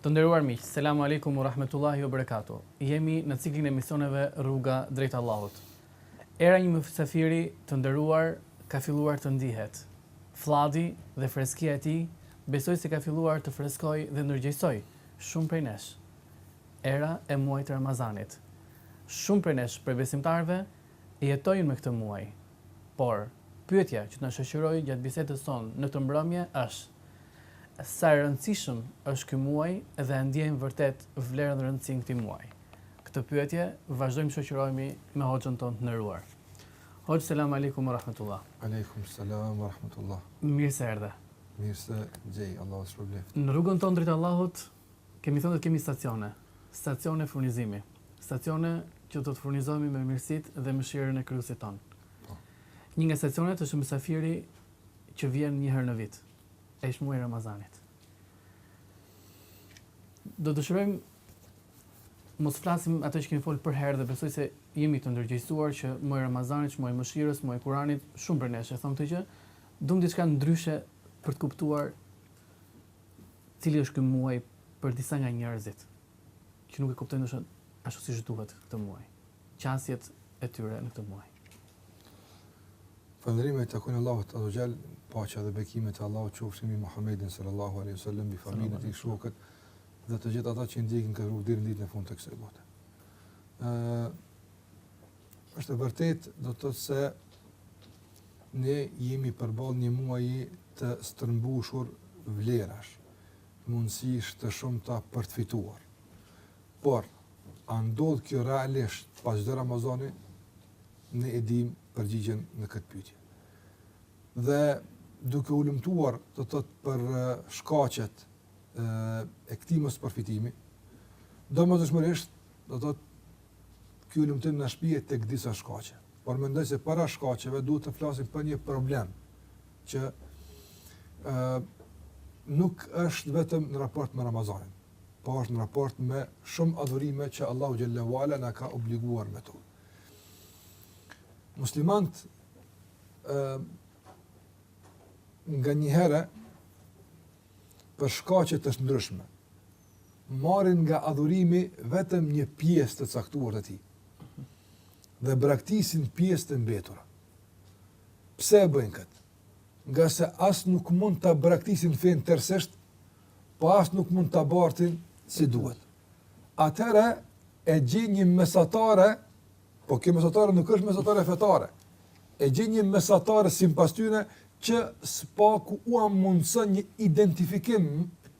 Të nderuar miq, Selamu Alejkum ue Rahmetullahi ue Berekatuhu. Jemi në ciklin e emisioneve Rruga drejt Allahut. Era e një mysafiri të nderuar ka filluar të ndihet. Flladhi dhe freskia e tij besoj se ka filluar të freskojë dhe ndërgjegjësojë shumë prej nesh. Era e muajit të Ramazanit. Shumë prej nesh, prej besimtarëve, jetojnë me këtë muaj. Por, pyetja që do na shoqërojë gjatë bisedës sonë në këtë mbrëmje është, Sa i rëndësishëm është ky muaj dhe a e ndjejmë vërtet vlerën dhe rëndësinë e këtij muaji? Këtë pyetje vazhdojmë të shoqërohemi me hoxhën tonë të nderuar. Hoxhë selam alejkum wa rahmetullah. Alejkum selam wa rahmetullah. Mirë se erdhe. Mirë se ju gjej, Allahu të shpërbleftë. Në rrugën tonë drejt Allahut kemi thënë do të kemi stacione, stacione furnizimi, stacione që do të furnizohemi me mirësitë dhe mëshirën e Krijuesit tonë. Po. Një nga stacionet është mysafiri që vjen një herë në vit, ai është muaji i Ramazanit. Do të dëshirojmë mos flasim atë që kemi folë përherë dhe besoj se jemi të ndërgjegjësuar që muaji i Ramazanit është muaji i mëshirës, muaji i Kuranit, shumë prej nesh e thonë këtë gjë. Duam diçka ndryshe për të kuptuar cili është ky muaj për disa nga njerëzit që nuk e kuptojnë ndoshta ashtu siç duhet këtë muaj. qasjet e tyre në këtë muaj. Falënderimet i takojnë Allahut Azza wa Jall, paqja dhe bekimet e Allahut qofshin mbi Muhammedin sallallahu alaihi wasallam, mbi familjen e tij, shokët dhe të gjithë ata që e ndjekin këtë rrugë deri në ditën e fundit të kësaj bote. Ë Është e vërtetë, do të thotë se ne jemi përballë një muaji të stërmbushur vlerash, mundësish të shumta për të fituar. Por A ndodh kjo realisht pas çdo Ramazani? Ne e dimë përgjigjen në këtë pyetje. Dhe duke hulumtuar, do të thotë për shkaqet e këtij mospërfitimi, domosdoshmërisht, do të thotë ky hulumtim na shpie tek disa shkaqe. Por mendoj se para shkaqeve duhet të flasim për një problem që ë nuk është vetëm në raport me Ramazanin. Po është në raport me shumë adhurime që Allahu xhel-le ue ala na ka obliguar me to. Muslimant ë nganjëherë për shkaqe të ndryshme marrin nga adhurimi vetëm një pjesë të caktuar të tij dhe braktisin pjesët e mbetura. Pse e bëjnë këtë? ngase as nuk mund ta braktisin fenë tërësisht, po as nuk mund ta bartin si duhet. Atëherë e gjejnë një mesatare, po kjo mesatare nuk është mesatare fetare. E gjejnë një mesatare sipas tyre që së paku ua mundëson një identifikim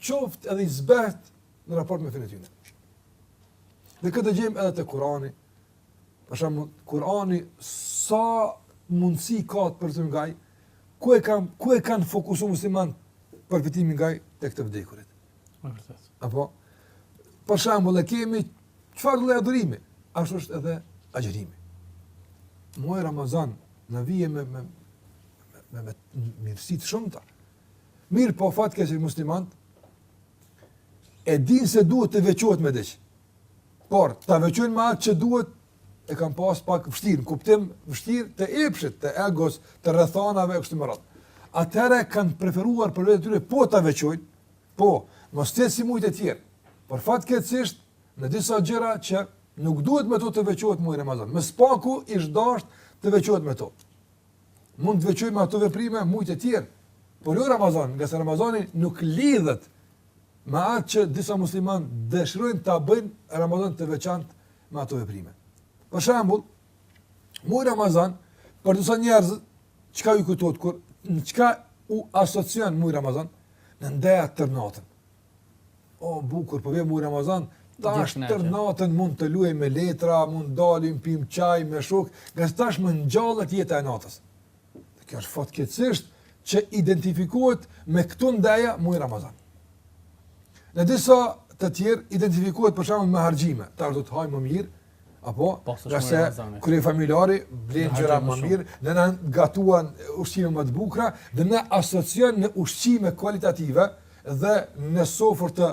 qoftë edhe i zbehtë në raport me fenë e tyre. Dhe këtë e gjejmë edhe te Kurani, Për shembull, Kurani sa mundësi ka të përfitojmë nga ai? Ku e kanë ku e kanë fokusu muslimanët përfitimin nga ai tek të vdekurit? Me vërtet. Apo për shembull, e kemi çfarëdo adhurimi? Ashtu është edhe agjërimi. Muaji Ramazan na vjen me me me me mirësi të shumta. Mirëpo fatkeq muslimanët e dinë se duhet të veçohet me diç. Por, ta veçojnë me atë që duhet, e kanë pas pak vështirë, në kuptim vështirë të epshit, të egos, të rrethanave, e kështu me radhë. Atëherë kanë preferuar për vete të tyre, po ta veçojnë, po, mos të jetë si muajt e tjerë. Por fatkeqësisht, në disa gjëra që nuk duhet me to të veçohet muaji Ramazan. Më së paku ishte dashtë të veçohet me to. Mund të veçojnë me ato veprime muajt e tjerë, por jo Ramazanin, ngase Ramazani nuk lidhet me atë që disa muslimanë dëshirojnë ta bëjnë Ramazanin të veçantë me ato veprime. Për shembull, muaji Ramazan për disa njerëz çka ju kujtohet kur në çka u asocion muaji Ramazan në ndeja tërë natën. O bukur, po vjen muaji Ramazan, tash tërë natën mund të luaj me letra, mund të dalim pim çaj me shokë, ngase tash më ngjallet jeta e natës. Dhe kjo është fatkeqësisht që identifikohet me këto ndeja muaji Ramazan. Në disa të tjerë identifikohet për shembull me harxhime, tash do të hajmë më mirë, apo po, nëse kryefamiljari blen gjëra më mirë, dhe na gatuan ushqime më të bukura dhe na asocion me ushqime kualitative dhe në sofër të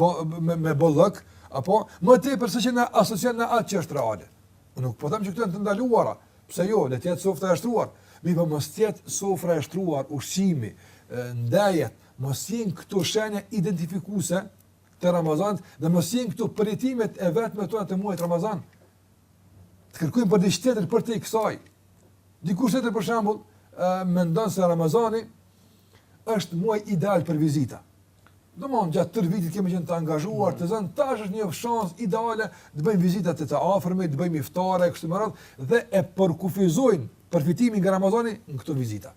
bo, me, me bollëk, apo më tepër se që na asocion me atë që është reale. Unë nuk po them që këto janë të ndaluara, Pse jo, le të jetë sofra e shtruar, mirëpo mos të jetë sofra e shtruar ushqimi, ndejat, mos jenë këto shenja identifikuese të Ramazanit dhe mos jenë këto përjetimet e vetme tona të muajit Ramazan. Të kërkojmë për diç tjetër përtej kësaj. Dikush tjetër për shembull mendon se Ramazani është muaj ideal për vizita. Domethënë gjatë tërë vitit kemi qenë të angazhuar, të zënë tash është një shans ideale të bëjmë vizita te të afërmit, të bëjmë iftare kështu me radhë dhe e përkufizojnë përfitimin nga Ramazani në këto vizita.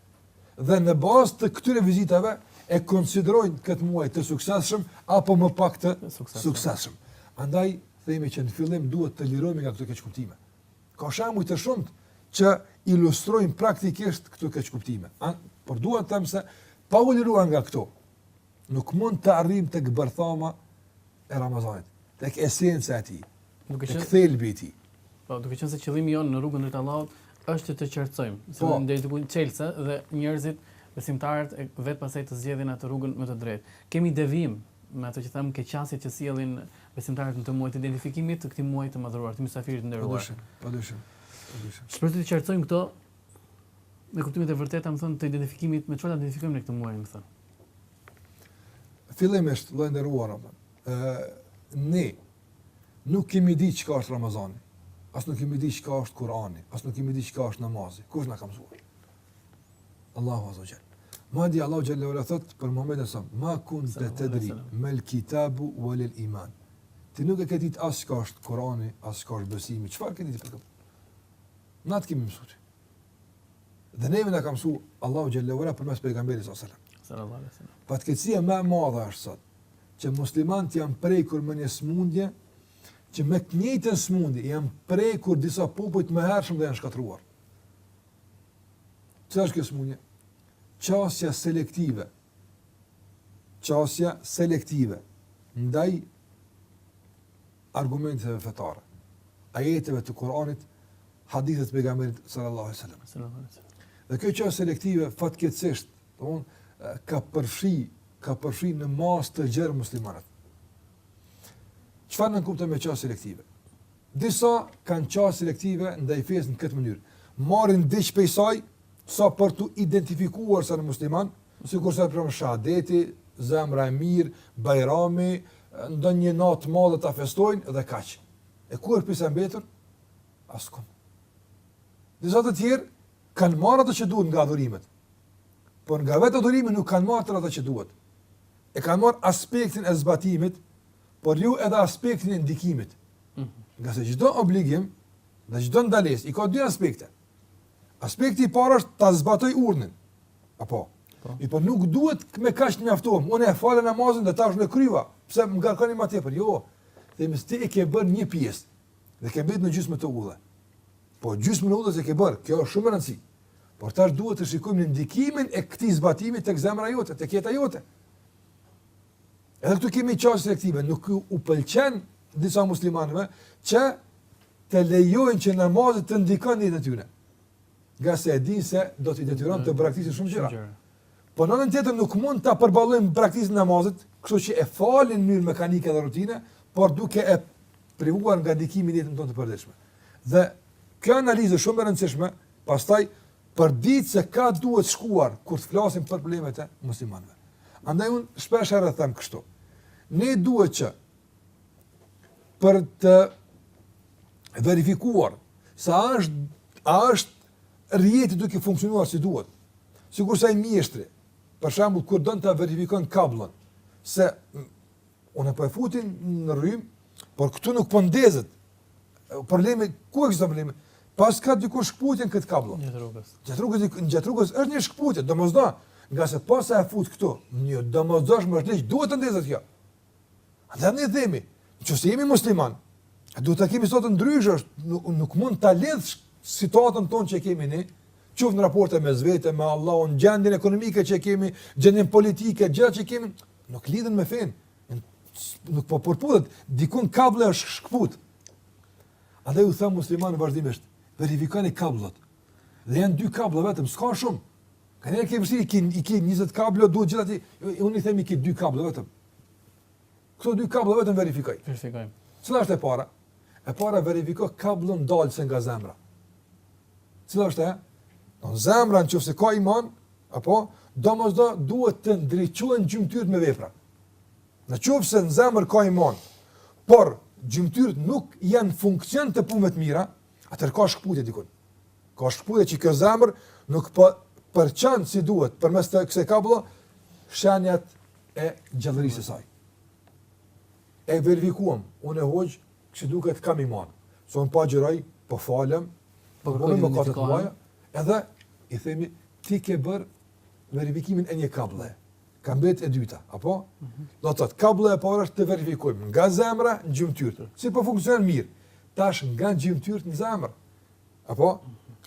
Dhe në bazë të këtyre vizitave e konsiderojnë këtë muaj të suksesshëm apo më pak të suksesshëm. Andaj themi që në fillim duhet të lirohemi nga këto keqkuptime. Ka shembuj të shumtë që ilustrojnë praktikisht këto keqkuptime. Por dua të them se pa u liruar nga këto, nuk mund të arrijmë tek bërthama e Ramazanit, tek esenca e tij, tek qenë, tek thelbi i tij. Po, duke qenë se qëllimi jonë në rrugën drejt Allahut është të qartësojmë, se po. ndaj diku çelëse dhe njerëzit besimtarët e vetë pasaj të zgjedhin atë rrugën më të drejtë. Kemi devijim me ato që themi qasjet që sjellin Besimtarët në të muajit të identifikimit të këtij muaji të madhëruar, të mysafirit të nderuar. Padyshim, padyshim. Padyshim. Shpresoj të qartësojmë këto me kuptimet e vërteta, me thënë, të identifikimit, me çfarë ta identifikojmë ne këtë muaj, me thënë. Fillimisht, lloj nderuar, me thënë. Ë ne nuk kemi ditë çka është Ramazani. As nuk kemi ditë çka është Kurani, as nuk kemi ditë çka është namazi. Kush na ka mësuar? Allahu azza jall. Madje Allahu xhalla ora thot për Muhamedin sa ma kunte tedri mel kitabu wa lal iman. Ti nuk e ke ditë as çka është Kurani, as çka është besimi, çfarë ke ditë për këtë? Na të kemi mësuar. Dhe ne na ka mësuar Allahu xhalla ora përmes pejgamberit sa selam. Sallallahu alaihi wasallam. Fatkeqësia më e madhe është sot që muslimanët janë prekur me një smundje që me të njëjtën smundje janë prekur disa popuj të mëhershëm dhe janë shkatruar. Çfarë është kjo sëmundje? Qasja selektive. Qasja selektive ndaj argumenteve fetare, ajeteve të Kuranit, hadithet pejgamberit sallallahu alaihi wasallam. Sallallahu alaihi wasallam. Dhe kjo qasja selektive fatkeqësisht, domthon ka përfshi, ka përfshi në masë të gjerë muslimanët. Çfarë nënkuptojmë me qasje selektive? Disa kanë qasje selektive ndaj fesë në këtë mënyrë, marrin diç prej saj sa për t'u identifikuar se janë muslimanë, sikurse për shembull shahadeti, zemra e mirë, bajrami, ndonjë natë e madhe ta festojnë dhe kaq. E ku është pjesa e mbetur? Askund. Disa të tjerë kanë marrë ato që duhet nga adhurimet, por nga vetë adhurimi nuk kanë marrë ato që duhet. E kanë marrë aspektin e zbatimit, por jo edhe aspektin e ndikimit. Ngase çdo obligim dhe çdo ndalesë i ka dy aspekte. Aspekti i parë është ta zbatoj urdhnin. Apo. Po. I po nuk duhet me kaq të mjaftohem. Unë e falë namazin dhe tash unë kryva. Pse më ngarkoni më tepër? Jo. Themi se ti e ke bën një pjesë. Dhe ke bërë një gjysmë të udhës. Po gjysmën e udhës e ke bërë. Kjo është shumë e rëndësishme. Por tash duhet të shikojmë ne ndikimin e këtij zbatimi tek zemra jote, tek jeta jote. Edhe këtu kemi qasje selektive, nuk u pëlqen disa muslimanëve që të lejojnë që namazi të ndikon në jetën e tyre. Ngase e din se do t'i detyron të braktisin shumë gjëra. Po në anën tjetër nuk mund ta përballojnë braktisjen e namazit, kështu që e falin në mënyrë mekanike dhe rutine, por duke e privuar nga ndikimi në jetën tonë të përditshme. Dhe kjo analizë shumë e rëndësishme, pastaj Për të ditur se kah duhet shkuar kur të flasim për problemet e muslimanëve. Andaj un shpesh edhe them kështu. Ne duhet që për të verifikuar se a është a është rrjeti duke funksionuar si duhet. Sikur se ai mjeshtri, për shembull kur don ta verifikon kabllon se Unë po e futin në rrymë, por këtu nuk po ndezet. Problemi ku ekziston problemi? Paska diku shkputje në këtë kabllo. Gjatë rrugës. Gjatë rrugës, gjatë rrugës është një shkputje, domosdo, ngase posa e fut këtu, e domosdoshme është duhet të ndezet kjo. Edhe ne themi, nëse jemi musliman, a duhet të jemi sot ndryshe, është nuk, nuk mund ta lidhsh situatën tonë që kemi ne, qoftë në raporte me veten, me Allahun, gjendjen ekonomike që kemi, gjendjen politike, gjëra që kemi, Nuk lidhen me fenë, nuk po përputhet, dikun kablla është shkëput. Edhe u them muslimanëve vazhdimisht, verifikoni kabllot. Dhe janë dy kabllo vetëm, s'ka shumë. Nganjëherë ke vështirë, ki, i ki 20 kabllo, duhet gjitha t'i, unë i them i ki dy kabllo vetëm. Këto dy kabllo vetëm verifikoj. Verifikoj. Cila është e para? E para verifikoje kabllon dalëse nga zemra. Cila është ajo? Në zemër në qoftë se ka iman, Apo, domosdo duhet të ndriçohen gjymtyrët me vepra. Në qoftë se në zemër ka iman, por gjymtyrët nuk janë në funksion të punëve të mira, atëherë ka shkëputje diku. Ka shkëputje që kjo zemër nuk po përçon si duhet përmes kësaj kablloje shenjat e gjallërisë së saj. E verifikuam, unë e hoqë, Si duket kam iman. Se unë po agjëroj, po falem, po kërkoj mëkatet e mia, edhe i themi ti ke bër verifikimin e një kablle. Ka mbet e dyta, apo? Mm -hmm. Do të thotë kablla e parë është të verifikojmë nga zemra në gjymtyrë. Si po funksionon mirë? Tash nga gjymtyrë në zemër. Apo?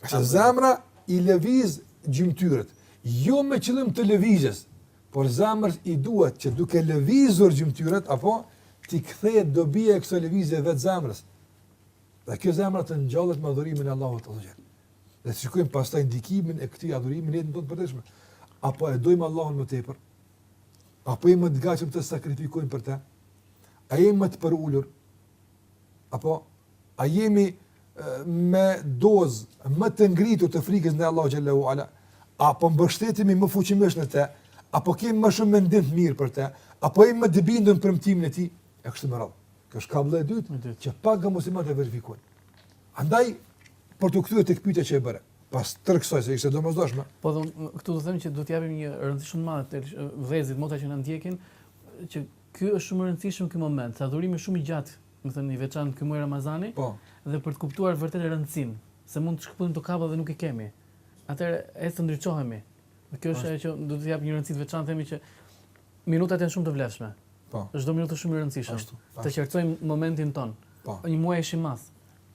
Sa zemra i lëviz gjymtyrët, jo me qëllim të lëvizjes, Por zemrës i duhet që duke lëvizur gjymtyrët, apo, t'i kthehet dobia e kësaj lëvizje vetë zemrës. Dhe kjo zemra të ngjallet me adhurimin e Allahut xhelle shanuhu. Dhe të shikujmë pastaj ndikimin e këtij adhurimi në jetën e përditshme. A po e dojmë Allahun më tepër? A po jemi më të gatshëm të sakrifikojmë për te? A jemi më të përulur? Apo a jemi me dozë më të ngritur të frikës ndaj Allahu xhallahu ala? Apo mbështetemi më fuqimisht në të? Apo kemi më shumë mendim të mirë për të? Apo jemi më të bindur në premtimin e tij? E kështu me radhë. Kjo është kabla e dytë që pak nga muslimanët e verifikojnë. Andaj për të kthyer tek pyetja që e bëra, pas tërë kësaj se ishte domosdoshme. Po dua këtu, dua të them që do të japim një rëndësi shumë të madhe tek vëllezërit, motrat që na ndjekin, që Ky është shumë i rëndësishëm ky moment, se agjërimi është shumë i gjatë, do me thënë i veçantë ky muaj Ramazani, dhe për të kuptuar vërtet rëndësinë, se mund të shkëputemi të kapur dhe nuk i kemi. Atëherë le të ndriçohemi. Dhe kjo është ajo që duhet t'i japë një rëndësi të veçantë, themi që minutat janë shumë të vlefshme. Çdo minutë është shumë e rëndësishme. Të qartësojmë momentin tonë. Një muaj është i madh.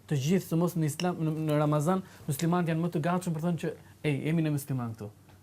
Të gjithë, sidomos në Islam, në Ramazan, muslimanët janë më të gatshëm për të thënë që, ej, jemi ne muslimanë këtu.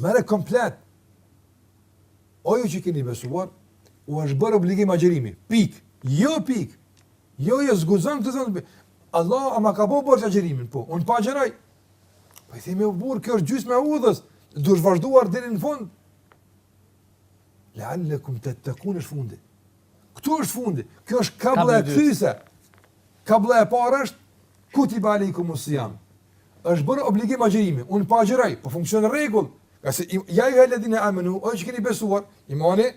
Merre komplet. O ju që keni besuar, u është bërë obligim agjërimi. Pikë. Jo pikë. Jo, jo, zguzon të zonë. Allahu ma ka bërë agjërimin? Po, unë po agjëroj. Po i themi u burë, kjo është gjysma e udhës. Duhet vazhduar deri në fund. Lealekum tettekun është fundi. Këtu është fundi. Kjo është kablla kthyese. Kablla e parë është, kutibe alejkumus-sijam? Është bërë obligim agjërimi, unë po agjëroj, po funksionon në rregull, ja ejjuhel-ledhine amenu, o ju që keni besuar, imani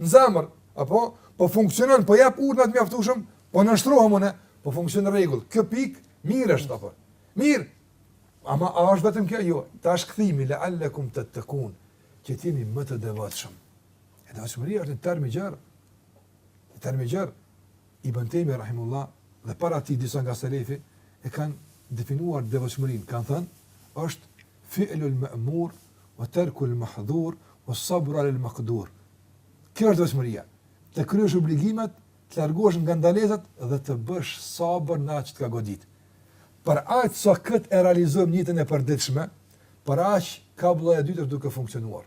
në zemër, apo po funksionon, po jap urdhra të mjaftueshëm, po nënshtrohem unë, po funksionon në rregull. Kjo pikë mirë është apo. Mirë. Ama a është vetëm kjo? Jo, tash kthimi lealekum tettekun, që të jeni më të devotshëm. E devotshmëria është një term i gjerë. Një term i gjerë. Ibën Tejmije rahimehullah dhe para tij disa nga selefi e kanë definuar devotshmërinë, kanë thënë, është fi'lul ma'mur wa tarkul mahdhur was sabru 'ala al maqdur. Kjo është devotshmëria, të kryesh obligimet, të largohesh nga ndalesat dhe të bësh sabër në atë që të ka goditë. Për aq sa këtë e realizojmë në jetën e përditshme, për aq kablla e dytë është duke funksionuar.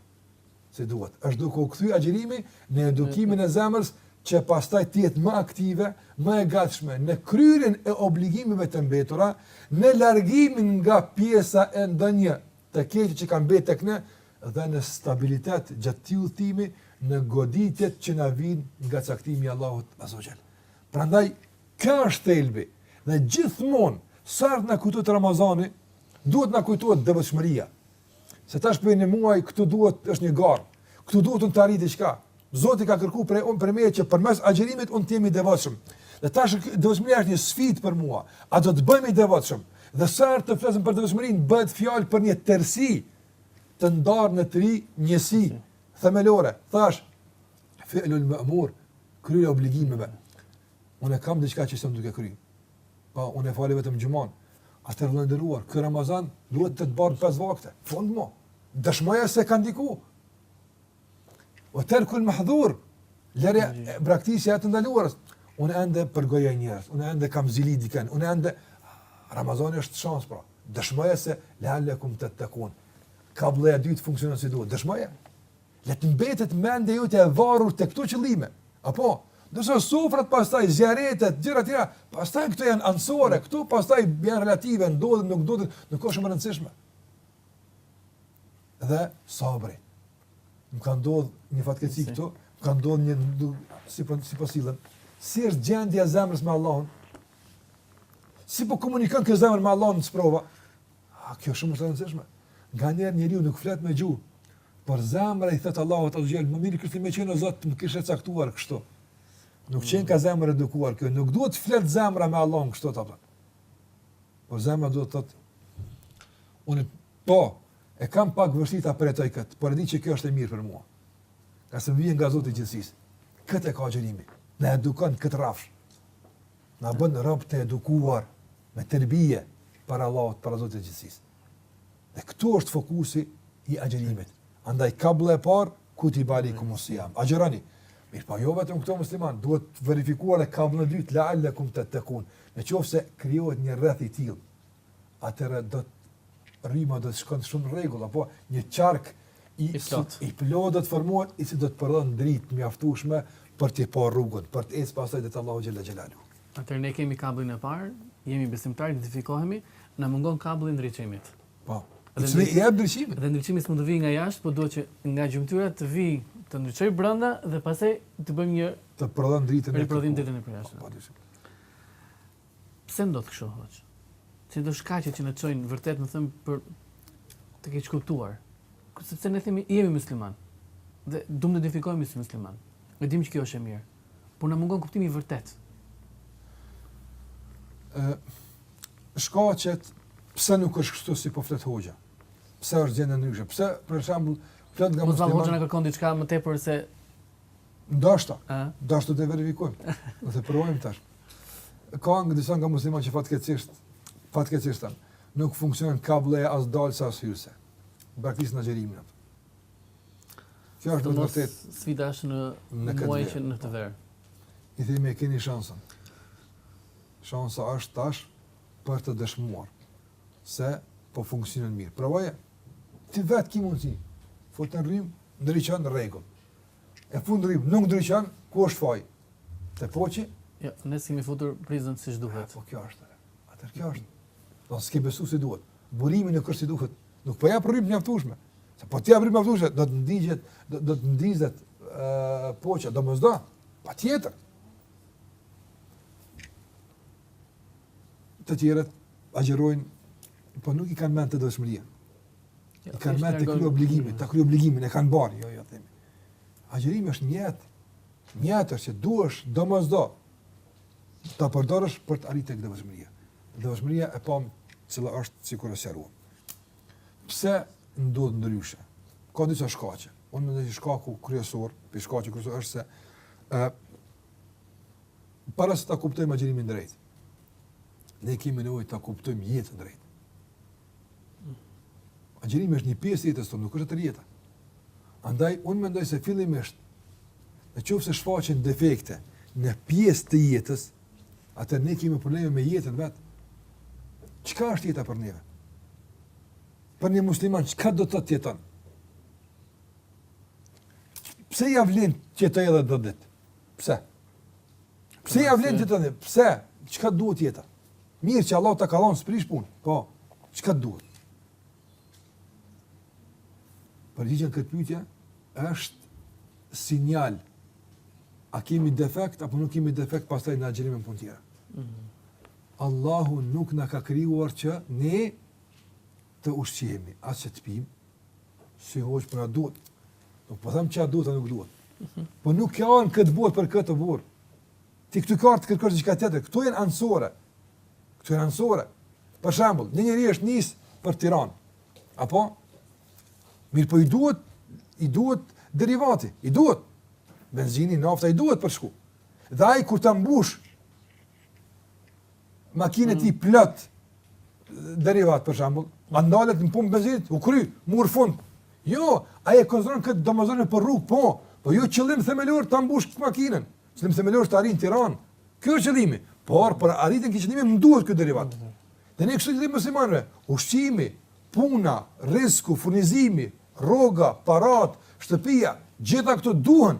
si duhet. Është duke u kthy agjërimi në edukimin e zemrës që pastaj të jetë më aktive, më e gatshme në kryerjen e obligimeve të mbetura, në largimin nga pjesa e ndonjë të keqeje që ka mbetë tek ne dhe në stabilitet gjatë këtij udhëtimi në goditjet që na vijnë nga caktimi i Allahut azza wa jall. Prandaj kjo është thelbi dhe gjithmonë sa herë të na kujtohet Ramazani, duhet të na kujtohet devotshmëria, Se tash për një muaj këtu duhet është një garë. Këtu duhet të arrijë diçka. Zoti ka kërkuar prej meje që përmes agjërimit unë të jem i devotshëm. Dhe tash devotshmëria është një sfidë për mua. A do të bëhem i devotshëm? Dhe sa herë të flasim për devotshmërinë, bëhet fjalë për një tërësi të ndarë në tri njësi themelore. Tash fi'lul ma'mur, kryerja e obligimeve. Unë kam diçka që më duhet të kryej. Po unë e fali vetëm xhumanë. Atëherë vëlla i nderuar, ky Ramazan duhet të të bën pesë vakte. Fund mo. Dëshmoje se ka ndiku. O terkul mahdhur. Lënia braktisja e të ndaluarës. Unë ende përgojoj njerëz, unë ende kam zili diken, unë ende Ramazani është shans pra. Dëshmoje se lealekum tettekun. Kablla e dytë funksionon si duhet. Dëshmoje. Le të mbetet mendja jote e varur te këto qëllime. Apo, nëse sofrat pastaj zijaretet, gjëra të tjera, pastaj këto janë anësore, këto pastaj janë relative, ndodhin, nuk ndodhin, nuk është shumë e rëndësishme. Dhe sabri. Më ka ndodhur një fatkeqësi këtu, më ka ndodhur një si po si po sillem. Si është gjendja e zemrës me Allahun? Si po komunikon kjo zemër me Allahun në sprova? A kjo shumë është e rëndësishme. Nganjëherë njeriu nuk flet me gjuhë, por zemra i thotë Allahut azze ve xhel, më mirë kishte me qenë o Zot të më kishe caktuar kështu. Nuk qenka zemër e edukuar kjo, nuk duhet të flet zemra me Allahun kështu t'i thotë. Por zemra duhet të thotë, unë po, e kam pak vështirë ta përjetoj këtë, por e di që kjo është e mirë për mua. Ngase më vjen nga Zoti i gjithësisë. Këtë e ka agjërimi. Na edukon këtë rrafsh. Na bën rob të edukuar me terbije para Allahut, para Zotit të gjithësisë. Dhe këtu është fokusi i agjërimit. Andaj kablla e parë kutibe alejkumus-sijam. Agjëroni. Mirë, po jo vetëm këtë musliman, duhet të verifikohet kablla e dytë lealekum tettekun. Në qoftë se krijohet një rreth i tillë, atëherë do të rryma do të shkon shumë në rregull, apo një qark i i plot. i plot do të formohet, i cili do të prodhon dritë të mjaftueshme për të parë rrugën, për të ecë pastaj drejt Allahut xhelle xhelaluhu. Atëherë ne kemi kabllin e parë, jemi besimtarë, identifikohemi, na mungon kablli i ndriçimit. Po. Dhe t'i jap ndriçimin. Dhe ndriçimi s'mund të vijë nga jashtë, por duhet që nga gjymtyra të vijë, të ndriçojë brenda dhe pastaj të bëjmë një të prodhon dritën e prodhon dritën e përjashtme. Po, Pse ndodh kështu hoxhë? Cilat janë shkaqet që na çojnë vërtet me thënë për të keqkuptuar. Sepse ne themi jemi musliman. Dhe duam të identifikohemi si musliman. E dimë që kjo është e mirë. Por na mungon kuptimi i vërtet. Ë shkaqet pse nuk është kështu si po flet hoxha? Pse është gjendja ndryshe? Pse për shembull flet nga muslimani? Po hoxha kërkon diçka më tepër se Ndoshta, ndoshta do të verifikojmë. Do të provojmë tash. Ka disa nga muslimanët që fatkeqësisht, fatkeqësisht nuk funksionon kablla as dalsja as hyrsja. Braktisin agjërimin ata. Kjo është me vërtet sfida është në në këtë që në të verë. I themi e keni shansën. Shansa është tash për të dëshmuar se po funksionon mirë. Provoje. Ti vetë ke mundësi. Fute n'rrymë, ndriçon në rregull. E fut n'rrymë, nuk ndriçon, ku është faji? Te poçi? Ja, jo, ne s'e kemi futur prizën si duhet. Po kjo është, atër kjo është. Domethënë s'ke besu si duhet. Burimi nuk është si duhet. Nuk po ja jep rrymën e mjaftushme. Se po t'ja jep rrymën e mjaftushme, do të ndizet, do, do të ndizet uh, poçi, domosdo. Patjetër. Të tjerët, agjërojnë, po nuk e kanë mendjen te devotshmëria. Jo, I kanë me të kry obligimin, të kry obligimin, e kanë barrë, jo, jo, themi. Agjërimi është mjet, mjet është që duhesh, domosdo, të përdorësh për të arritë deri te devotshmëria. Devotshmëria e pamë cila është sikur e sqaruam. Pse ndodh ndryshe? Ka disa shkaqe. Unë mendoj shkaku kryesor, prej shkaqeve kryesore është se e, para se të kuptojmë agjërimin drejt, ne kemi nevojë të kuptojmë jetën drejt. Agjërimi është një pjesë e jetës tonë, nuk është tërë jeta. Andaj unë mendoj se fillimisht në qoftë se shfaqen defekte në pjesë të jetës, atëherë ne kemi probleme me jetën vetë. Çka është jeta për ne? Për një musliman çka do të thotë jeton? Pse ja vlen të jetojë edhe 10 ditë? Pse? Pse ja vlen të jetojë? Pse? Çka duhet jeta? Mirë që Allahu ta ka dhënë s'prish punë. Po, çka të duhet? Përgjigja në këtë pyetje është sinjal a kemi defekt apo nuk kemi defekt pastaj në agjërim e punë tjera. Mm -hmm. Allahu nuk na ka krijuar që ne të ushqehemi, as që të pimë, s'është hiç për a duhet. Nuk po themi që a duhet, a nuk duhet. Mm -hmm. Po nuk ke ardhë në këtë botë për këtë punë. Ti këtu ka të kërkosh diçka tjetër, këto janë anësore. Këto janë anësore. Për shembull, një njeri është nis për Tiranë. Apo mirë po i duhet i duhet derivati, i duhet benzini, nafta i duhet për me shku. Dhe ai kur ta mbush makinën e tij plot derivat për shembull, a ndalet në pumpë benzinit, u kry, morri fund. Jo, ai e konsideron këtë domosdoshmë për rrugë, po, po jo qëllim themelor ta mbush këtë makinën. Qëllim themelor është të arrijë në Tiranë. Ky është qëllimi. Por për arritjen e këtij qëllimi më duhet ky derivat. Dhe ne kështu i themi muslimanëve, ushqimi, puna, rrizku, furnizimi, rroga, paratë, shtëpia, gjitha këto duhen.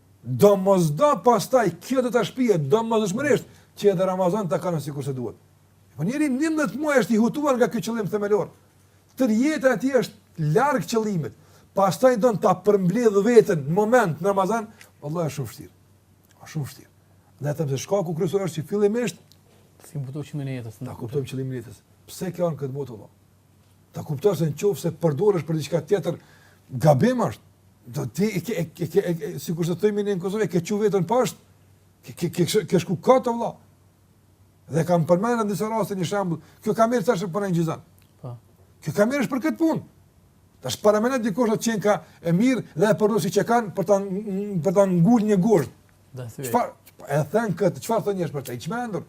Domosdo pastaj kjo do ta shpije domosdoshmërisht që edhe Ramazan ta kalon sikur se duhet. Po njeri 11 muaj është i hutuar nga ky qëllim themelor. Tërë jeta e tij është larg qëllimit. Pastaj don ta përmbledh veten në moment në Ramazan, vëllai është shumë vështirë. Është shumë vështirë. Dhe them se shkaku kryesor është që fillimisht si me kuptu qëllimin e jetës. Ta kuptojmë qëllimin e jetës. Pse jam në këtë botë vëllai? Ta kuptosh se nëse përdoresh për diçka tjetër, gabim është. Do ti e ke e ke sikur të themi në Kosovë e ke çu vetën poshtë. Ke ke ke ke, ke shku kot vëlla. Dhe kam përmendur në disa raste një shembull, kjo kamerë tash po na incizon. Po. Kjo kamerë është për këtë punë. Tash paramendo dikush atë qenka e mirë dhe e përdor si çekan për ta për ta ngul një gozhdë. Çfarë? E thën këtë, çfarë thon njerëz për të, i çmendur?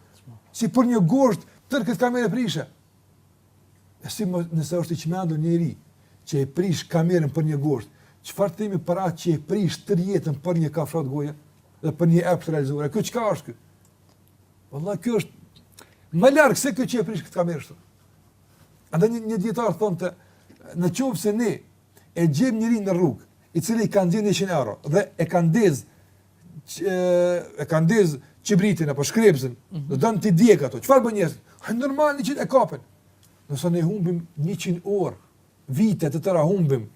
Si për një gozhdë tërë këtë kamerë prishë. E si më, nëse është i çmendur njeri, që e prish kamerën për një gozhdë, çfarë të themi për atë që e prish tërë jetën për një kafshatë goje dhe për një epsh të realizuar? Ky çka është ky? Valla ky është më larg se ky që e prish këtë kamerë kështu. Andaj një, një dietar thonte në qoftë se ne e gjem njeri në rrugë, i cili ka nxjerrë 100 euro dhe e ka ndez e ka ndez qibritin apo shkrepsën, mhm. dhe don t'i djegë ato. Çfarë bëjnë njerëzit? Hë normal njerëzit e kapin. Nëse ne humbim njëqind orë, vite të tëra humbim,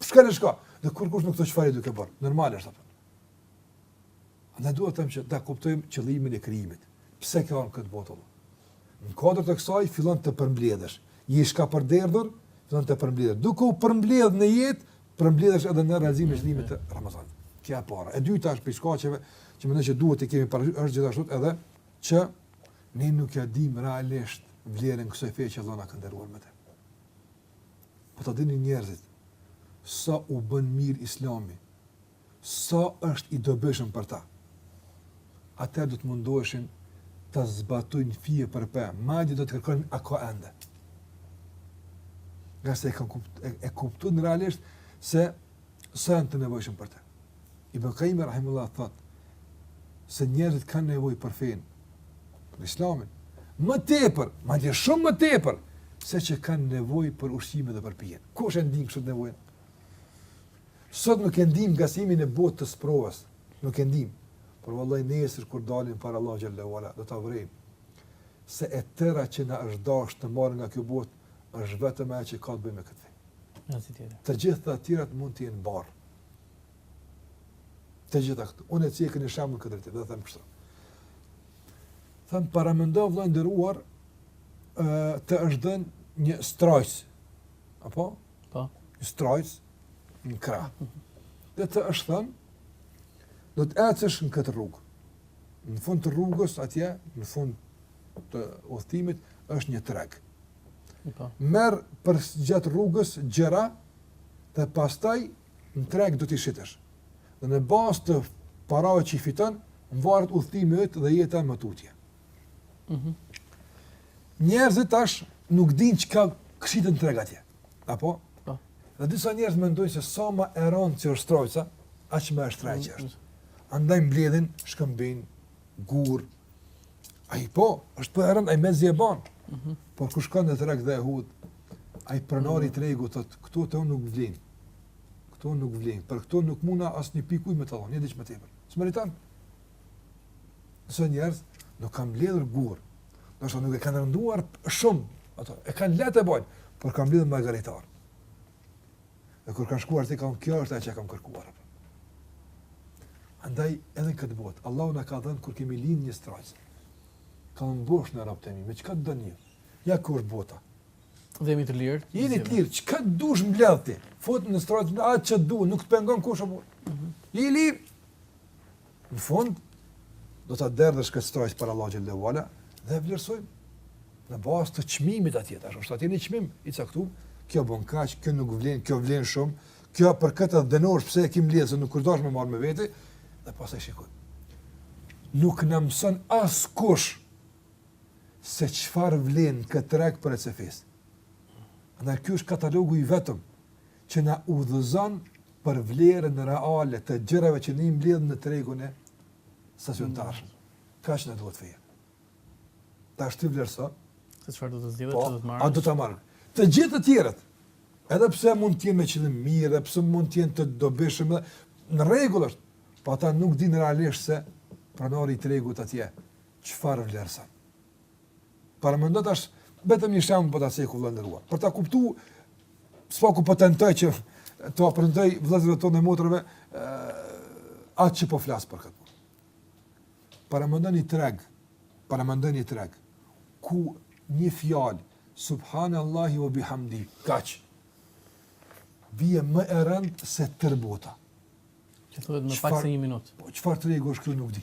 shka e shka, dhe kurkush nuk thotë çfarë je duke bërë, normal është ato. Andaj duhet të them që ta kuptojmë qëllimin e krijimit. Pse jam në këtë botë, vëlla? Në kuadër të kësaj fillon të përmbledhesh. Je i shkapërderdhur, fillon të përmbledhesh. Duke u përmbledh në jetë, përmbledhesh edhe në realizimin e qëllimit të Ramazanit. Kjo e para. E dyta është prej shkaqeve që mendoj që duhet të kemi parasysh gjithashtu edhe që ne nuk ja dimë realisht vlerën kësaj feje që Allah na ka nderuar me të. Po ta dinin njerëzit sa u bën mirë Islami sa është i dobishëm për ta, atëherë do të mundoheshin ta zbatojnë fije për pe, madje do të kërkonin a ka ende. Ngase e kanë kuptuar e kuptojnë realisht se sa janë të nevojshëm për të. Ibn Qayyim rahimullahu thotë se njerëzit kanë nevojë për fenë, për Islamin, më tepër, madje shumë më tepër se që kanë nevojë për ushqime dhe për pije. Kush e ndin këtë nevojë? Sot nuk e ndijmë ngase jemi në botë të sprovës, nuk e ndijmë, por vallahi nesër kur dalim para Allah xhele ue ala, do ta vërejmë, se e tëra që na është dashtë të marrë nga kjo botë, është vetëm ajo që ka të bëjë me këtë. Të gjitha të tjerat mund të jenë barrë. Të gjitha këtu. Unë e ceki një shembull në këtë drejtim, dhe them kështu. Them, paramendo vëlla i nderuar, të është dhënë një strajcë, apo, Po. Një strojc në krah. Dhe të është thënë, do të ecësh në këtë rrugë. Në fund të rrugës atje, në fund të udhëtimit është një treg. Po. Merr përgjatë rrugës gjëra dhe pastaj në treg do t'i shitesh. Dhe në bazë të parave që i fiton, varet udhëtimi yt dhe jeta më tutje. Njerëzit tash nuk din çka shitet në treg atje. Apo? Po. Dhe disa njerëz mendojnë se sa më e rëndë që është strojca, aq më e shtrenjtë është. Andaj mbledhin shkëmbin, gur. Ai po, është po e rëndë, ai mezi e ban. Mhm. Por kur shkon në treg dhe e hudh, Ai pronari i tregut thotë, këtu te unë nuk vlen. Këtu nuk vlen. Për këtë nuk mundna asnjë pikë ujë me të dhënë, një diç më tepër. S'meriton. Disa njerëz nuk kanë mbledhur gur, ndoshta nuk e kanë rënduar shumë, ato e kanë lehtë ta bajnë, por kanë mbledhur margaritarë. Dhe kur kanë shkuar ti kanë kjo është ajo që kanë kërkuar. Andaj edhe në këtë botë Allahu na ka dhënë kur kemi lind një strajcë. Ka më bosh në robtë e mi, me çka të doni? Ja ku është bota. Dhe jemi të lirë. Jemi të lirë, çka të dush mbledhë ti? Fut në strajcë, atë që do, nuk të pengon kush apo. Mm -hmm. I lirë, Në fund, do ta derdhësh këtë strajcë para Allah xhele ue ala dhe e vlerësojmë në bazë të çmimit atje. Tash është atje një çmim i caktu, kjo bon kaq, kjo nuk vlen, kjo vlen shumë, kjo për këtë edhe dënohesh pse e ke mbledh, nuk ke dasht me marrë me vete, dhe pastaj shiko. Nuk na mëson askush se çfarë vlen në këtë treg përveç fesë. Andaj kjo është katalogu i vetëm, që na udhëzon për vlerën reale të gjërave që ne i mbledhim në tregun e stacionit të ardhshëm. Kaq na duhet feja. Tash ti vlerëso. Se çfarë do të zgjedhë, po, çfarë do të marrë. A do ta marrë. Të gjithë të tjerët, edhe pse mund të jenë me qëllim mirë, edhe pse mund të jenë të dobishëm, në rregull është, po ata nuk dinë realisht se pronari i tregut atje çfarë vlerëson. Paramendo tash vetëm një shembull po ta ceki vëlla i nderuar. Për ta kuptuar s'paku po tentoj që t'ua afroj vëllezërve tonë e motrave atë që po flas për këtë. Paramendo një treg, paramendo një treg ku një fjalë subhanallahi wa bihamdi kaq vjen më e rëndë se tërë bota. Që thuhet më pak se 1 minutë. Po çfarë tregu është këtu nuk di.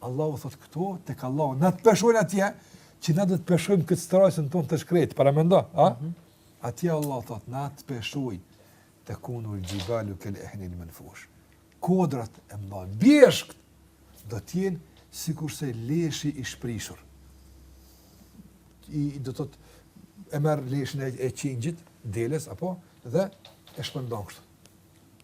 Allahu thotë këto tek Allahu, na të peshojnë atje që na do të peshojmë këtë strajsën tonë të shkretë, paramendo, a? Mm -hmm. Atje Allahu thotë na të peshoj tekunul xhibalu kel ihnil menfush. Kodrat e madje bjeshkët do të jenë sikurse leshi i shprishur. E do ta merr leshin e, e qingjit, deles, apo, dhe e shpërndan kështu.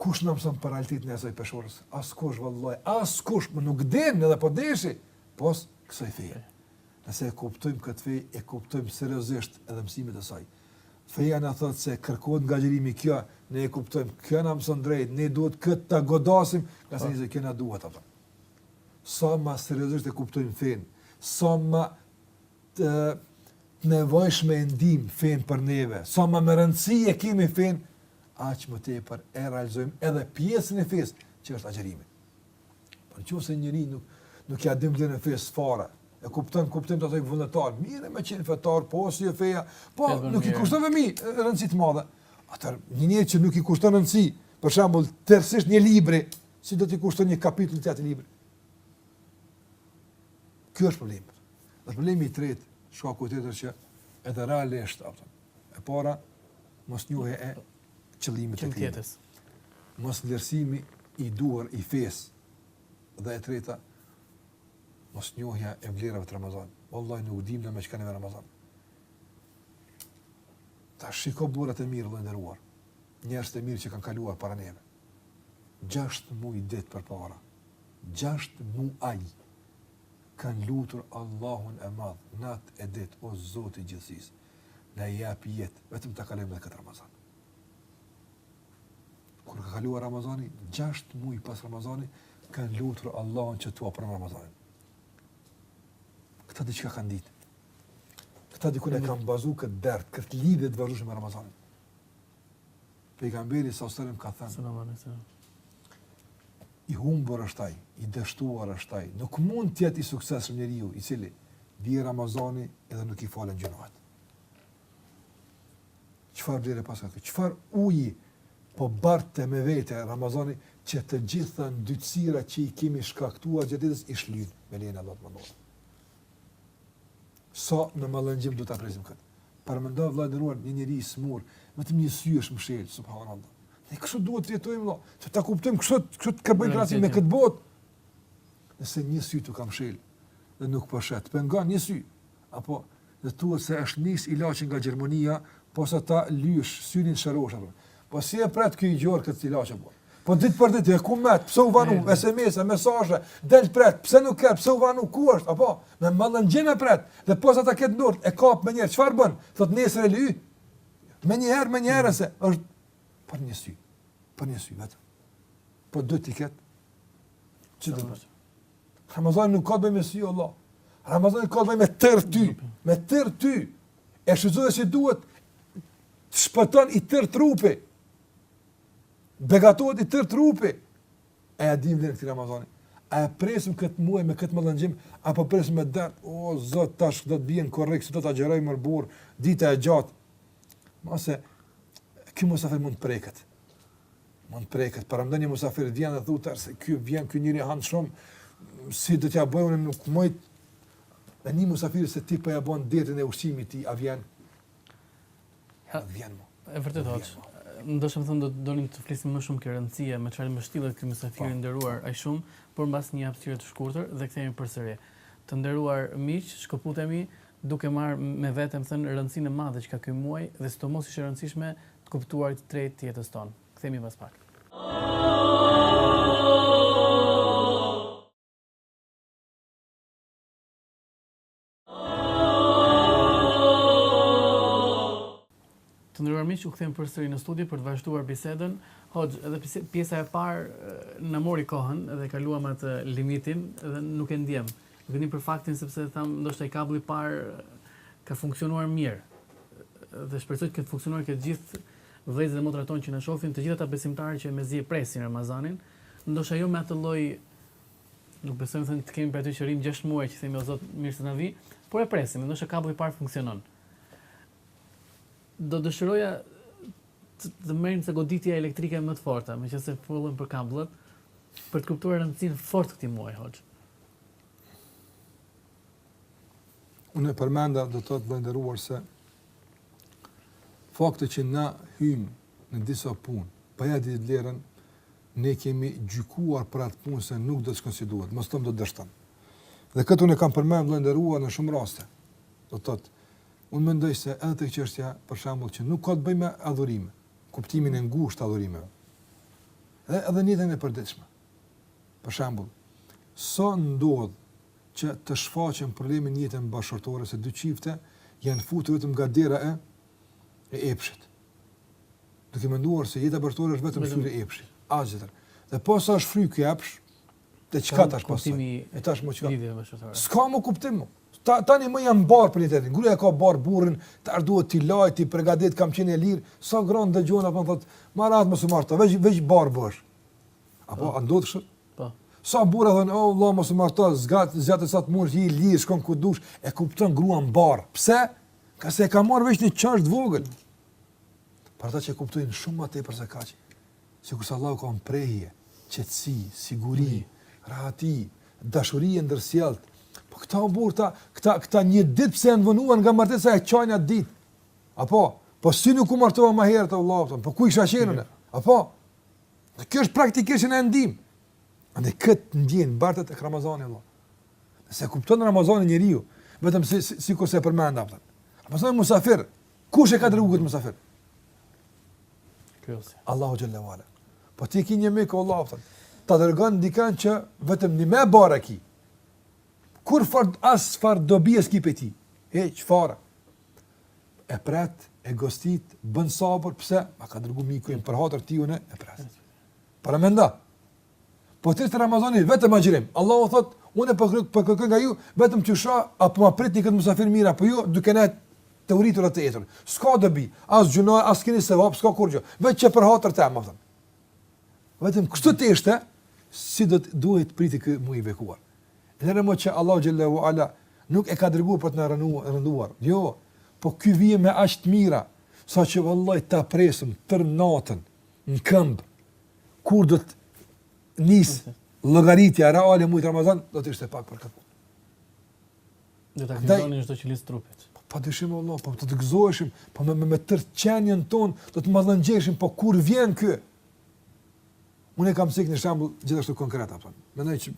Kush na mëson për realitetin e asaj peshorës? Askush vallahi, askush, as nuk din edhe po deshi, pos kësaj feje. Nëse e kuptojmë këtë fe, e kuptojmë seriozisht edhe mësimet e saj. Feja na thotë se kërkohet nga agjërimi kjo, ne e kuptojmë, kjo na mëson drejt, ne duhet këtë ta godasim, ngase kjo na duhet apo. Sa më seriozisht e kuptojmë fen, sa më të të nevojshme e ndijmë fenë për neve, sa më me rëndësi e kemi fenë, aq më tepër e realizojmë edhe pjesën e fesë që është agjërimi. Po në qoftë se njeriu nuk nuk ia din vlerën e fesë fare, e kupton kuptim të asaj vullnetar, mirë me qenë fetar, po si e feja, po nuk i kushton vëmi rëndësi të madhe. Atëherë një njeri që nuk i kushton rëndësi, për shembull, tërësisht një libri, si do t'i kushton një kapitull të atij libri? Ky është problemi. Dhe problemi i tretë, shkaku tjetër që edhe realisht apo e para mosnjohja e qëllimit të tjetër. Mosvlerësimi i duhur i fesë. Dhe e treta, mosnjohja e vlerave të Ramazanit. Wallahi nuk dim ne me çka në Ramazan. Tash shiko burrat e mirë vëlla i nderuar. Njerëz të mirë që kanë kaluar para neve. 6 muaj ditë përpara. Gjashtë muaj kanë lutur Allahun e Madh natë e ditë, O Zot i Gjithësisë, na jap jetë, vetëm ta kalojmë edhe këtë Ramazan. Kur ka kaluar Ramazani, gjashtë muaj pas Ramazanit, kanë lutur Allahun që t'ua pranon Ramazanin. Këta diçka kanë ditë. Këta dikun e kanë bazu këtë dert, këtë lidhje të vazhdueshme me Ramazanin. Pejgamberi salallahu alejhi ve selem ka thënë. I humbur është ai, i dështuar është ai. Nuk mund të jetë i suksesshëm njeriu i cili vjen Ramazani edhe nuk i falen gjynahet. Çfarë vlere paska? Çfarë uji po bartë me vete Ramazani që të gjitha ndytësira që i kemi shkaktuar gjatë ditës i shlyn me lejen e Allahut Sa me mallëngjim duhet ta presim këtë? Paramendo vëlla i nderuar një njeri i smur, vetëm një sy është mshelë, subhanallahu. Ne kështu duhet të jetojmë vëlla, që ta kuptojmë kështu, kështu të bëjmë krahasim me këtë botë. Nëse një sy t'u ka mshelë dhe nuk po sheh, pengon një sy. Apo dhe thua se është nis ilaçi nga Gjermania, posa ta lysh syrin shërohesh apo. Po si e pret ky i gjorë këtë ilaç apo? Po ditë për ditë, ku mbet, pse u vanu, mm. SMS, mesazhe, del pret, pse nuk ka, pse u vanu, ku është, apo? Me mallëngjim e pret. Dhe posa ta ketë në dorë, e kap menjëherë, çfarë bën? Thotë nesër e ly. Menjëherë, menjëherë mm. se është për një sy. Për një sy vetëm. Po do të ikë. Ky Ramazan nuk ka të bëjë me sy vëlla. Ramazan ka të bëjë me tërë ty, me tërë ty. E shfrytëzove si duhet, të shpëton i tërë trupi. Begatohet i tërë trupi. A ia dimë vlerën e këtij Ramazani? A e presim këtë muaj me këtë mallëngjim, apo presim me dert, o, zot, tash do të bjen korrik, si do të agjëroj more burrë, dita e gjatë. Mos, se ky musafir mund të preket. Mund të preket. Paramendo një musafir vjen dhe thua ti, se ky vjen, ky njeri han shumë, si do t'ia bëj, unë nuk muj, e nin musafir se ti po ia bën dertin e ushqimit, a vjen, A vjen më. E vërtetë hoxhë. Me dëshirë domethënë do të donim të flisim më shumë për rëndësinë, me çfarë mbështillet ky mysafir i nderuar aq shumë, por mbas një hapësire të shkurtër dhe kthehemi përsëri. Të nderuar miq, shkëputemi duke marrë me vete domethënë rëndësinë e madhe që ka ky muaj dhe sidomos ishte e rëndësishme të kuptuarit e drejtë të jetës tonë. Kthehemi pas pak. Të nderuar miq, u kthyem përsëri në studio për të vazhduar bisedën. Hoxhë, edhe pjesa e parë na mori kohën dhe kaluam atë limitin dhe nuk e ndiem. Nuk e ndiem për faktin sepse thamë ndoshta ai kablli i parë ka funksionuar mirë. Dhe shpresoj të ketë funksionuar te të gjithë vëllezërit dhe motrat tona që na shohin, të gjithë ata besimtarë që mezi e presin Ramazanin, ndoshta jo me atë lloj Nuk besoj me thënë të kemi përtu që rrimë 6 muaj që themi o zot mirë se na vjen, por e presim, ndoshta është kablli i parë funksionon. Do dëshiroja të, të marrim si goditje elektrike më të forta, meqë se folëm për kabllot, për të kuptuar rëndësinë fort këtij muaji, hoxhë. Unë e përmenda hoxhë i nderuar se fakti që na hyjmë në disa punë, pa ja ditë vlerën, Ne kemi gjykuar për atë punë se nuk do të shkon si duhet, mos them do të dështon. Dhe këtë unë e kam përmend vëlla i nderuar në shumë raste. Do të thotë, unë mendoj se edhe tek çështja për shembull që nuk ka të bëjë me adhurime, kuptimin e ngushtë të adhurimeve. Dhe edhe në jetën e përditshme. Për shembull, sa ndodh që të shfaqen probleme në jetën bashkëshortore se dy çifte janë futur vetëm nga dera e e epshit. duke menduar se jeta bashkëshortore është vetëm shfryrje e epshit, asgjë tjetër. Dhe posa është shfry ky epsh, dhe çka tash pastaj, e tash më çka. S'ka më kuptim. Ta, tani më janë barrë për njëri-tjetrin. Gruaja ka barrë burrin, tash duhet t'i laj, t'i përgatit, kam qenë e lirë. Sa gra dëgjon a po thotë, motra mos u marto, veç veç barrë bësh. Apo a ndodh kështu? Po. Sa burra thonë, oh vëlla mos u marto, zgat zgat sa të mund, je i lirë, shkon ku dush, e kupton gruan barrë. Pse? Ngase ka marrë veç një aspekt të vogël. Për ata që kuptojnë shumë më tepër se kaq, sikurse Allahu ka thënë prehje, qetësi, siguri, mm. rahati, dashuri e ndërsjellët. Po këta burra, këta, këta, këta një ditë pse janë vonuar nga martesa e qajnë atë ditë. Apo, po si nuk u martova më herët vëlla, po ku kisha qenë? Apo, kjo është praktikisht në ndim. Andaj kët ndjenjë barte te Ramazani vëlla. Nëse e kupton Ramazanin njeriu, vetëm si sikur se përmenda atë. Apo si musafir, kush e ka dërguar këtë musafir? Kërse. Allahu xhelle ue ala. Po ti ke një mik vëlla të afërt. Ta dërgon dikën që vetëm një barrë e ki. Kurrfarë asfarë dobie s'ki prej tij. E çfarë? E pret, e gostit, bën sabër, pse? Ma ka dërguar miku im për hatër të tij unë e pres. Paramendo. Po të ishte Ramazani vetëm agjërim. Allahu thotë, unë po po kërkoj nga ju vetëm të shoh a po ma pritni këtë mysafir mirë apo jo, duke ndejt të uritur e të etur. S'ka dobi, as gjynah, as keni sevap, s'ka kurrgjë. Vetëm që për hatër tem e thotë. Vetëm kështu të ishte si do të duhej të pritej ky muaj i bekuar. E lëre më që Allahu xhelle ue ala nuk e ka dërguar për të na rënduar. Jo, po ky vjen me aq të mira, saqë vallahi ta presim tër natën në këmbë kur do të nis llogaritja reale muajt Ramazan, do të ishte pak për këtë. Do ta kujtonim çdo qelizë trupit. Po pa dyshim Allah, po do të gëzoheshim, po me me, me tërë qenien tonë do të mallëngjeshim, po kur vjen ky? Unë kam si një shembull gjithashtu konkret apo. Mendoj që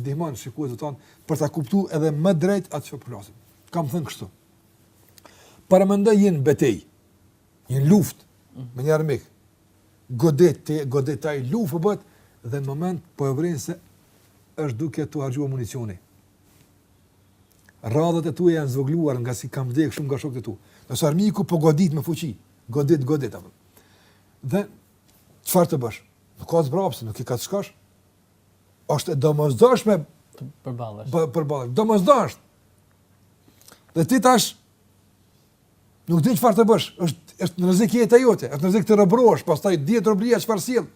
ndihmon shikuesit tanë për ta kuptuar edhe më drejt atë çfarë po flasim. Kam thënë kështu. Paramendojeni një betejë. Një luftë me një armik. Godet ti, godet ai, luftë po bëhet dhe në moment po e vëren se është duke t'u harxhuar municioni. Radhët e tua janë zvogëluar ngase kanë vdekur shumë nga shokët e tu. Ndërsa armiku po godet me fuqi, godet, godet apo. Dhe çfarë të bësh? Nuk ka zbrapse, nuk ke ka të shkosh. Është e domosdoshme të përballesh. Të përballesh. Domosdoshmë. Dhe ti tash Nuk di çfarë të bësh, është është në rrezik jeta jote, është në rrezik të robërohesh, pastaj dihet robëria çfarë sjell.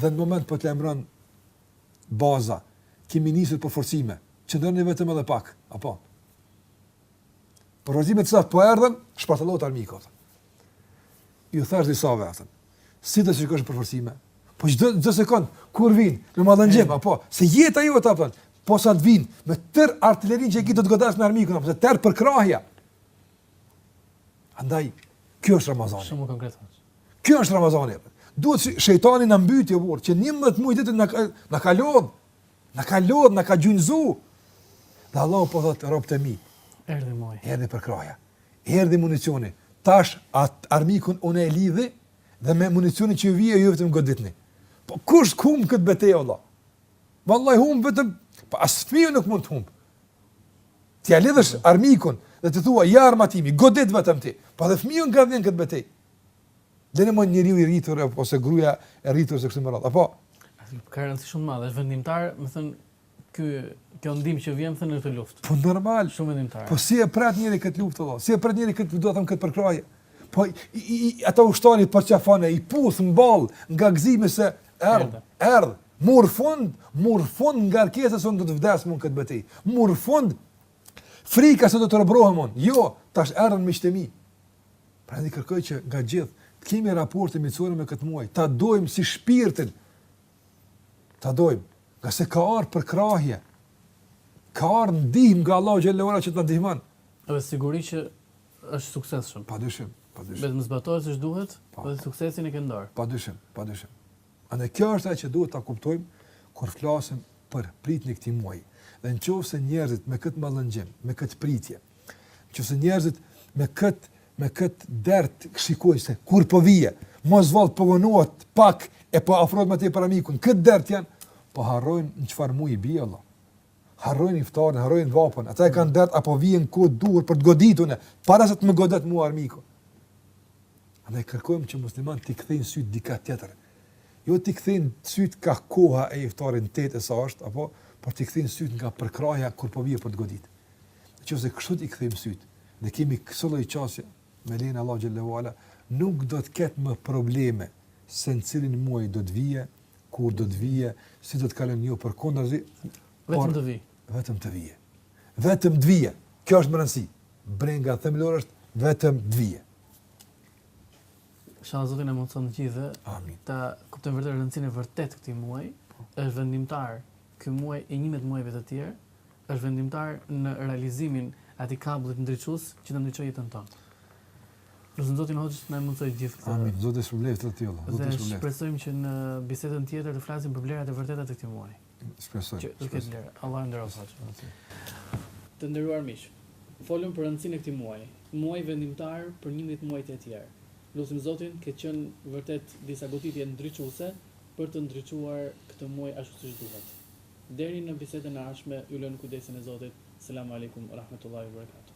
Dhe në moment po të lajmëron baza, kemi nisur përforcime, qëndroni vetëm edhe pak, apo? Përforcimet sapo erdhën, shpartallohet armiku, thotë. Ju thashë disave, thashë. Si i pret ti këto përforcime? Po çdo sekondë, kur vinë, me mallëngjim, apo? Se jeta jote, apo, posa të vinë, me tërë artilerinë që e ki do të godasim armikun, me tërë përkrahja, Andaj, ky është Ramazani. Shumë konkret. Ky është Ramazani. Duhet si shejtani na mbyti qe 11 muaj ditë na na ka lodh. Na ka lodh, na ka gjunjëzu. Dhe Allahu po thotë robët e mi. Erdhi muaji. Erdhi përkrahja. Erdhi municioni. Tash at armikun unë e lidhi dhe me municionin që vjen ju vetëm goditni. Po kush e humb kët betejë valla? Vallahi humb vetëm pa po as fëmija nuk mund të humb. T'ia lidhësh armikun dhe të thua ja armatimi, godit vetëm ti. Po dhe fëmiu ngadhënjen këtë betejë. E lëre më njeriu i rritur ose gruaja e rritur e kështu me radhë. Apo ka rëndësi shumë të madhe, është vendimtar, me thënë, ky kjo ndihmë që vjen thënë në këtë luftë. Po normal, shumë vendimtar. Po si e pret njeriu këtë luftë valla? Si e pret njeriu këtë, do të them këtë përkrahje? Po i, i, ata ushtarët i përqafon e i puth n'ball nga gëzimi se Erdh, erdh, murr fund, murr fund ngarkesa se unë do të vdes n'këtë betejë. Murr fund frika se do të robërohem unë. Jo, tash erdhën miqtë e mi. Prandaj kërkoj që nga të gjithë të kemi raporte miqësore me këtë muaj, ta dojmë si shpirtin, ta dojmë, ngase ka ardh përkrahje, ka ardh ndihmë nga Allahu xheleuala që të na ndihmon. Dhe sigurisht që është suksesshëm. Padyshim, padyshim. Vetëm zbatohet siç duhet po. dhe suksesin e ke ndarë. Padyshim, padyshim. Andaj kjo është ajo që duhet ta kuptojmë kur flasim për pritjen e këtij muaji. Dhe nëse njerëzit me këtë mallëngjim, me këtë pritje, nëse njerëzit me këtë me këtë dert shikojnë se kur po vije, mos vall po vonohet pak e po afrohet më tepër armiku. Këtë dert janë po harrojnë në çfarë muaji bie Allah. Harrojnë iftarin, harrojnë vapën, ata e kanë mm. dert a po vjen koha e duhur për të goditun, para se të më godet mua armiku. A ne kërkojmë që muslimanët të kthejnë syt dikah tjetër. Jo të kthejnë syt ka koha e iftarin tetë sa është, apo por të kthejnë syt nga përkrahja kur po vije për të godit. Në qoftë se kështu i kthejmë syt, ne kemi këso lloj qasje me lejen Allah xhelalu ala, nuk do të ketë më probleme se në cilin muaj do të vije, Kur do të vijë, si do të kalon jo përkundrazi. Vetëm të vijë. Vetëm të vijë. Vetëm të vijë. Kjo është me rëndësi. Brenga themelor është vetëm të vijë. Ishalla Zoti na e mundëson gjithë, Amin. ta kuptojmë vërtet rëndësin e vërtet këti muaj, është vendimtar këj muaj e njëmbëdhjetë muajve të tjerë, është vendimtar në realizimin ati kabllit ndriçues që do ndriçojë jetën tonë. Lutim Zotin Hoxhë të na e mundësoj gjithë këtë. Amin. Zoti të shpërbleftë të tilla. Zoti të shpërbleftë. Shpresojmë që në bisedën tjetër të flasim për vlerat e vërteta të këtij muaji. Shpresoj. Që të ketë vlera. Allah ju nderoftë Hoxhë. Të nderuar miq, folëm për rëndësinë e këtij muaji, muaj vendimtar për njëmbëdhjetë muajt e tjerë. Lutim Zotin të kenë qenë vërtet disa goditje ndriçuese për të ndriçuar këtë muaj ashtu siç duhet. Deri në bisedën e ardhshme ju lë në kujdesin e Zotit. Selamu Alejkum Rahmetullahi ve berekatu.